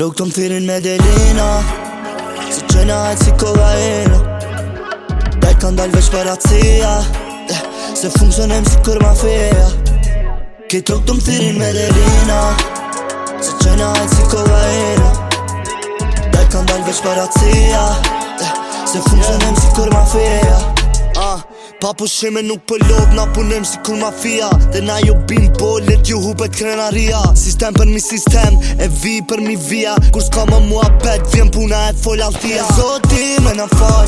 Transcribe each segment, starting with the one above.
Rogë të medelina thyrin me delina Si qena e si koha e në Dajtë veç para eh, Se funksionem si kur ma feja Këtë rogë të më thyrin me qena e si koha e në Dajtë veç para eh, Se funksionem si kur ma Pa pushime nuk po lov, na punem si kur mafia Dhe na jo bim po, let ju hupet krenaria Sistem për mi sistem, e vi për mi via Kur s'ka më mua pet, vjen puna e fol althia E zoti me na faj,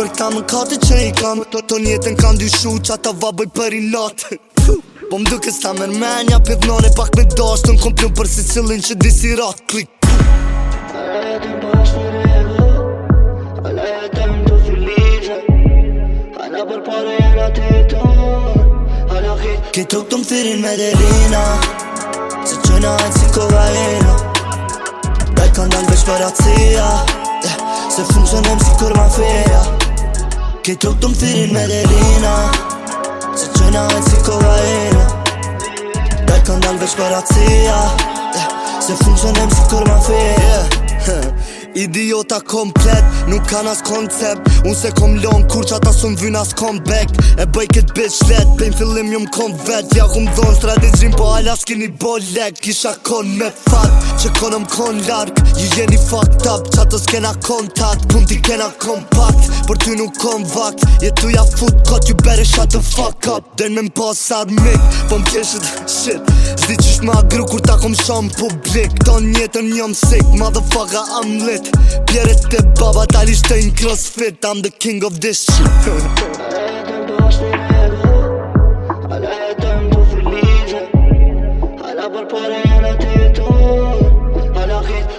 për këta më kate që i kam Të të njetën kanë dy shu që ata va bëj për i lot Po më duke s'ta mërmenja, pjevnone pak me dashtë Të në kompion për si cilin që disi rat, klik Ka për pare e nga të jetor Ki tuk të më thirin me derina Se qëna e si kovajina Daj ka ndalë veç eh, Se funksionem si kur ma feja Ki tuk të më thirin me derina Se qëna e si kovajina Daj ka ndalë veç eh, Se funksionem si kur ma Idiota komplet, nuk kan as koncept Unë se kom lon kur që ata su as kom back E bëj këtë bitch let, pëjnë fillim ju m'kom vet Ja ku m'dhon strategjin po ala s'kini bo lek Kisha kon me fat, që konëm konë larkë Ju jeni fucked up, që ato s'kena kontakt Pun t'i kena kompakt, për ty nuk kon vakt Jetu ja fut kot, ju bere shut the fuck up Dërnë me m'pas admit, po m'keshet shit Zdi qysh ma gru kur ta kom shon publik Ton njetën njëm sick, motherfucker I'm lit Pjerët të baba t'alisht të in crossfit I'm the king of this shit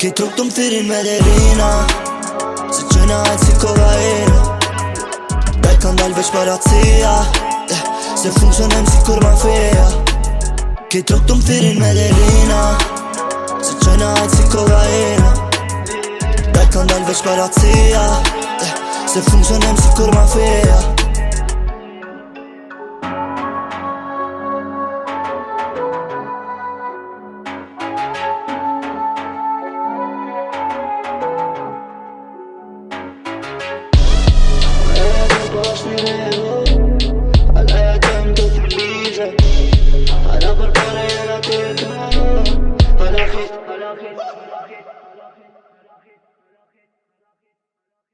Ke trup të më thyrin me derina Se qëna e si kovaina Daj kanë dalë veç për atësia eh, Se funksionem si kur ma feja Ke trup të më thyrin me derina Se qëna e si kovaina Daj kanë dalë veç për atësia eh, Se funksionem si ma feja